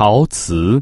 陶瓷。